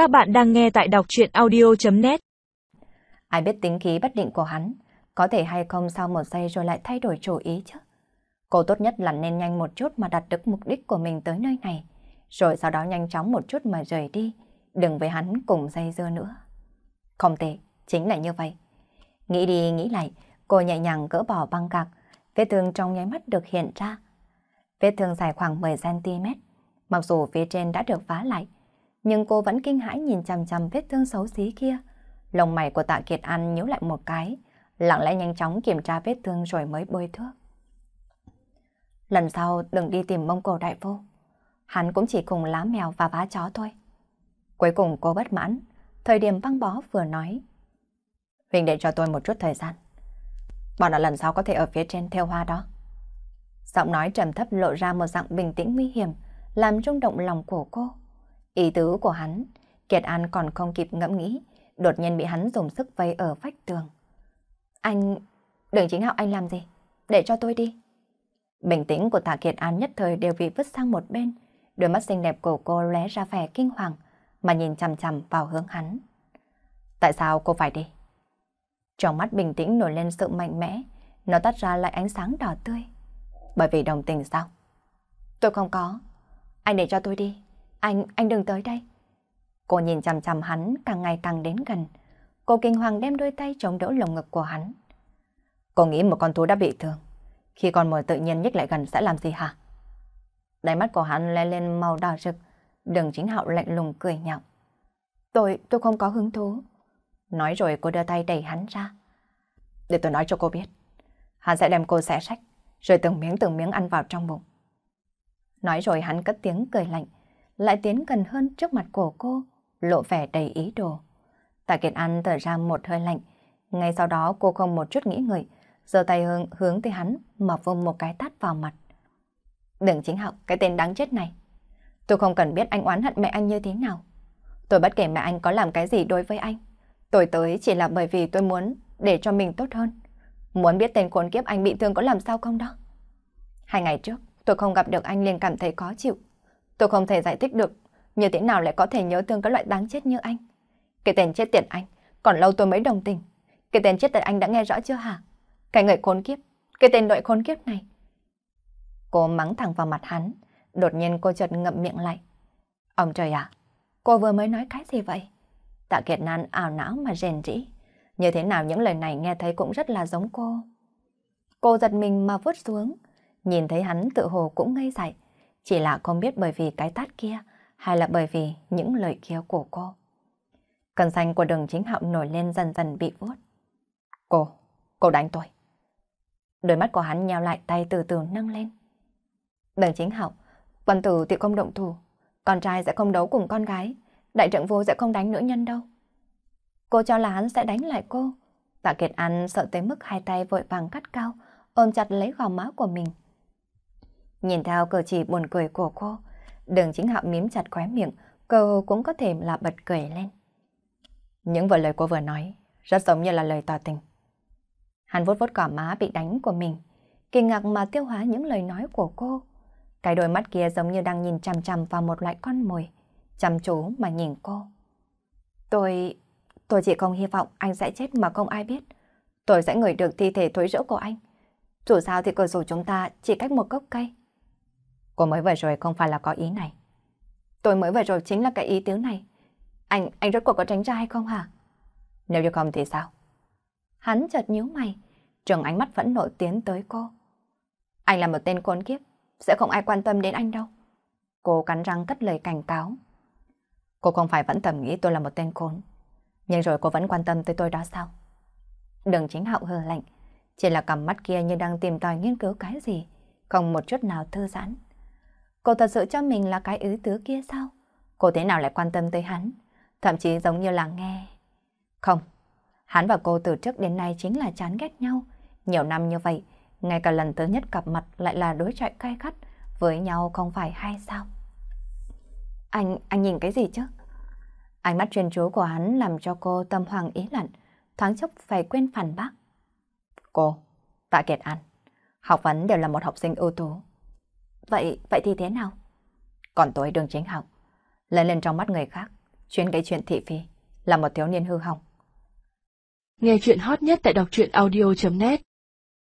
Các bạn đang nghe tại đọc chuyện audio.net Ai biết tính khí bất định của hắn, có thể hay không sau một giây rồi lại thay đổi chủ ý chứ. Cô tốt nhất là nên nhanh một chút mà đạt được mục đích của mình tới nơi này, rồi sau đó nhanh chóng một chút mà rời đi, đừng với hắn cùng dây dưa nữa. Không tệ, chính là như vậy. Nghĩ đi nghĩ lại, cô nhẹ nhàng gỡ bỏ băng gạc, vết thương trong nháy mắt được hiện ra. Vết thương dài khoảng 10cm, mặc dù phía trên đã được phá lại, nhưng cô vẫn kinh hãi nhìn chằm chằm vết thương xấu xí kia. Lồng mày của tạ Kiệt An nhíu lại một cái, lặng lẽ nhanh chóng kiểm tra vết thương rồi mới bôi thuốc. Lần sau đừng đi tìm mông cổ đại vô. Hắn cũng chỉ cùng lá mèo và vá chó thôi. Cuối cùng cô bất mãn, thời điểm băng bó vừa nói. Huỳnh để cho tôi một chút thời gian. Bọn nó lần sau có thể ở phía trên theo hoa đó. Giọng nói trầm thấp lộ ra một dạng bình tĩnh nguy hiểm, làm rung động lòng của cô. Ý tứ của hắn, Kiệt An còn không kịp ngẫm nghĩ, đột nhiên bị hắn dùng sức vây ở vách tường. Anh... Đừng chính hạo anh làm gì? Để cho tôi đi. Bình tĩnh của Tạ Kiệt An nhất thời đều bị vứt sang một bên, đôi mắt xinh đẹp của cô lóe ra vẻ kinh hoàng, mà nhìn chằm chằm vào hướng hắn. Tại sao cô phải đi? Trong mắt bình tĩnh nổi lên sự mạnh mẽ, nó tắt ra lại ánh sáng đỏ tươi. Bởi vì đồng tình sao? Tôi không có. Anh để cho tôi đi. Anh, anh đừng tới đây. Cô nhìn chằm chằm hắn càng ngày càng đến gần. Cô kinh hoàng đem đôi tay chống đỡ lồng ngực của hắn. Cô nghĩ một con thú đã bị thương. Khi con mồi tự nhiên nhích lại gần sẽ làm gì hả? Đáy mắt của hắn le lên màu đỏ rực. Đừng chính hạo lạnh lùng cười nhạo. Tôi, tôi không có hứng thú. Nói rồi cô đưa tay đẩy hắn ra. Để tôi nói cho cô biết. Hắn sẽ đem cô xẻ sách, rồi từng miếng từng miếng ăn vào trong bụng. Nói rồi hắn cất tiếng cười lạnh, lại tiến gần hơn trước mặt của cô, lộ vẻ đầy ý đồ. Tạ Kiệt An thở ra một hơi lạnh, ngay sau đó cô không một chút nghĩ ngợi, giơ tay hướng, hướng tới hắn mà vung một cái tát vào mặt. Đừng chính học cái tên đáng chết này. Tôi không cần biết anh oán hận mẹ anh như thế nào. Tôi bất kể mẹ anh có làm cái gì đối với anh. Tôi tới chỉ là bởi vì tôi muốn để cho mình tốt hơn. Muốn biết tên khốn kiếp anh bị thương có làm sao không đó. Hai ngày trước, tôi không gặp được anh liền cảm thấy khó chịu. Tôi không thể giải thích được như thế nào lại có thể nhớ thương cái loại đáng chết như anh. Cái tên chết tiệt anh, còn lâu tôi mới đồng tình. Cái tên chết tiệt anh đã nghe rõ chưa hả? Cái người khốn kiếp, cái tên đội khốn kiếp này. Cô mắng thẳng vào mặt hắn, đột nhiên cô chợt ngậm miệng lại. Ông trời ạ, cô vừa mới nói cái gì vậy? Tạ Kiệt Nan ảo não mà rèn rĩ. Như thế nào những lời này nghe thấy cũng rất là giống cô. Cô giật mình mà vút xuống, nhìn thấy hắn tự hồ cũng ngây dại. Chỉ là không biết bởi vì cái tát kia hay là bởi vì những lời kia của cô. Cần xanh của đường chính hạo nổi lên dần dần bị vuốt. Cô, cô đánh tôi. Đôi mắt của hắn nhào lại tay từ từ nâng lên. Đường chính hạo, quân tử thì không động thủ, con trai sẽ không đấu cùng con gái, đại trưởng vô sẽ không đánh nữ nhân đâu. Cô cho là hắn sẽ đánh lại cô. Tạ Kiệt An sợ tới mức hai tay vội vàng cắt cao, ôm chặt lấy gò má của mình. Nhìn theo cử chỉ buồn cười của cô, đường chính hạo mím chặt khóe miệng, cô cũng có thể là bật cười lên. Những vợ lời cô vừa nói, rất giống như là lời tỏ tình. Hắn vuốt vuốt cỏ má bị đánh của mình, kinh ngạc mà tiêu hóa những lời nói của cô. Cái đôi mắt kia giống như đang nhìn chằm chằm vào một loại con mồi, chăm chú mà nhìn cô. Tôi... tôi chỉ không hy vọng anh sẽ chết mà không ai biết. Tôi sẽ ngửi được thi thể thối rữa của anh. Dù sao thì cửa sổ chúng ta chỉ cách một gốc cây. Cô mới vừa rồi không phải là có ý này. Tôi mới vừa rồi chính là cái ý tứ này. Anh, anh rốt cuộc có tránh ra hay không hả? Nếu như không thì sao? Hắn chợt nhíu mày, trường ánh mắt vẫn nổi tiến tới cô. Anh là một tên khốn kiếp, sẽ không ai quan tâm đến anh đâu. Cô cắn răng cất lời cảnh cáo. Cô không phải vẫn tầm nghĩ tôi là một tên khốn, nhưng rồi cô vẫn quan tâm tới tôi đó sao? Đường chính hạo hờ lạnh, chỉ là cầm mắt kia như đang tìm tòi nghiên cứu cái gì, không một chút nào thư giãn. Cô thật sự cho mình là cái ứ tứ kia sao? Cô thế nào lại quan tâm tới hắn? Thậm chí giống như là nghe. Không, hắn và cô từ trước đến nay chính là chán ghét nhau. Nhiều năm như vậy, ngay cả lần thứ nhất gặp mặt lại là đối chọi cay gắt với nhau không phải hay sao? Anh, anh nhìn cái gì chứ? Ánh mắt chuyên chú của hắn làm cho cô tâm hoàng ý lặn, thoáng chốc phải quên phản bác. Cô, Tạ Kiệt An, học vấn đều là một học sinh ưu tú. Vậy, vậy thì thế nào? Còn tôi đường chính học, lên lên trong mắt người khác, chuyên gây chuyện thị phi, là một thiếu niên hư hỏng. Nghe chuyện hot nhất tại đọc truyện audio.net